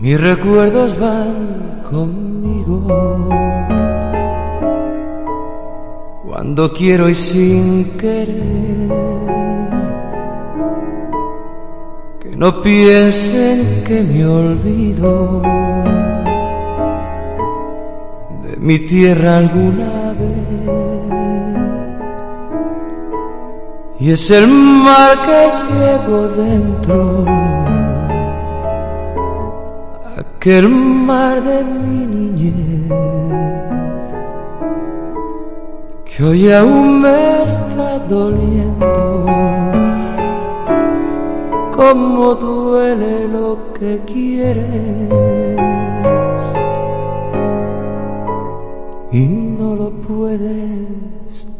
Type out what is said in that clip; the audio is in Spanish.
mis recuerdos van conmigo. Cuando quiero y sin querer, que no piensen que me olvido de mi tierra alguna vez. Y es el mar que llevo dentro aquel mar de mi niñez que hoy aún me está doliendo. Como duele lo que quieres y no lo puedes